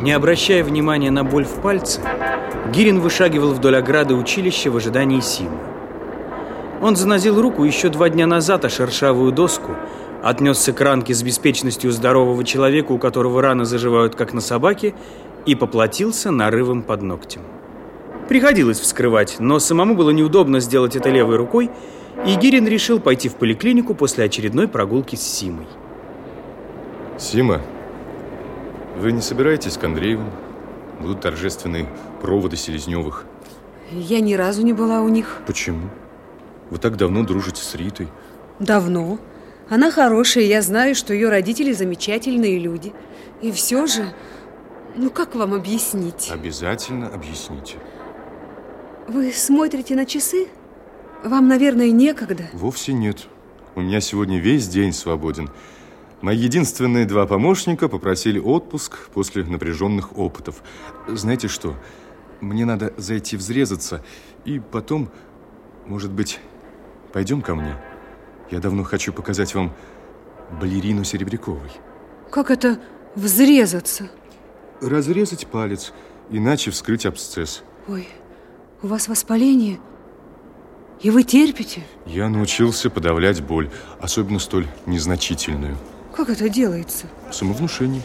Не обращая внимания на боль в пальце, Гирин вышагивал вдоль ограды училища в ожидании Симы. Он занозил руку еще два дня назад о шершавую доску, отнесся к ранке с беспечностью здорового человека, у которого раны заживают, как на собаке, и поплатился нарывом под ногтем. Приходилось вскрывать, но самому было неудобно сделать это левой рукой, и Гирин решил пойти в поликлинику после очередной прогулки с Симой. Сима, вы не собираетесь к Андреевым? Будут торжественные проводы Селезневых. Я ни разу не была у них. Почему? Вы так давно дружите с Ритой. Давно. Она хорошая, я знаю, что ее родители замечательные люди. И все же, ну как вам объяснить? Обязательно объясните. Вы смотрите на часы? Вам, наверное, некогда. Вовсе нет. У меня сегодня весь день свободен. Мои единственные два помощника попросили отпуск после напряженных опытов. Знаете что? Мне надо зайти взрезаться, и потом, может быть, пойдем ко мне? Я давно хочу показать вам балерину Серебряковой. Как это взрезаться? Разрезать палец, иначе вскрыть абсцесс. Ой, у вас воспаление? И вы терпите? Я научился подавлять боль, особенно столь незначительную. Как это делается? Самовнушение.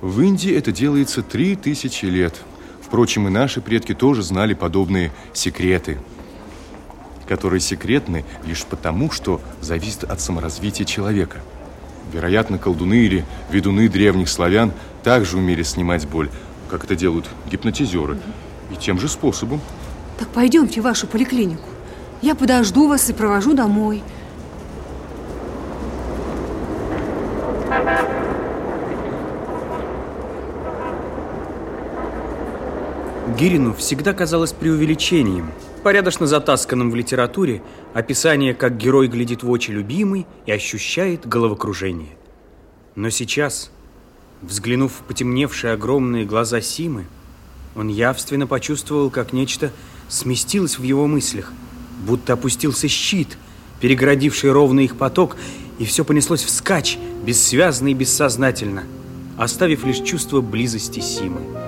В Индии это делается три тысячи лет. Впрочем, и наши предки тоже знали подобные секреты, которые секретны лишь потому, что зависят от саморазвития человека. Вероятно, колдуны или ведуны древних славян также умели снимать боль, как это делают гипнотизеры, и тем же способом. Так пойдемте в вашу поликлинику. Я подожду вас и провожу домой. Гирину всегда казалось преувеличением, порядочно затасканным в литературе, описание, как герой глядит в очи любимой и ощущает головокружение. Но сейчас, взглянув в потемневшие огромные глаза Симы, он явственно почувствовал, как нечто сместилось в его мыслях, будто опустился щит, перегородивший ровный их поток, и все понеслось вскачь, бессвязно и бессознательно, оставив лишь чувство близости Симы.